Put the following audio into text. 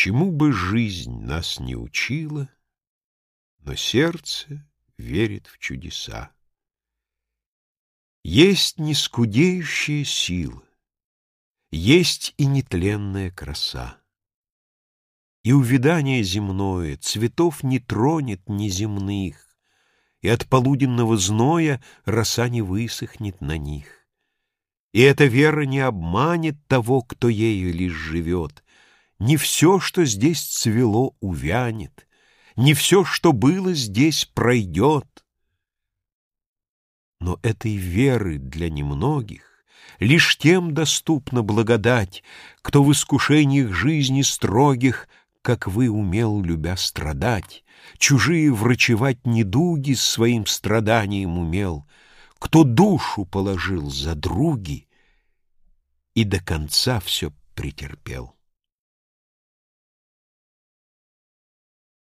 Чему бы жизнь нас не учила, но сердце верит в чудеса. Есть нескудеющая сила, есть и нетленная краса. И увядание земное цветов не тронет неземных, И от полуденного зноя роса не высохнет на них. И эта вера не обманет того, кто ею лишь живет. Не все, что здесь цвело, увянет, Не все, что было здесь, пройдет. Но этой веры для немногих Лишь тем доступна благодать, Кто в искушениях жизни строгих, Как вы умел, любя страдать, Чужие врачевать недуги Своим страданием умел, Кто душу положил за други И до конца все претерпел.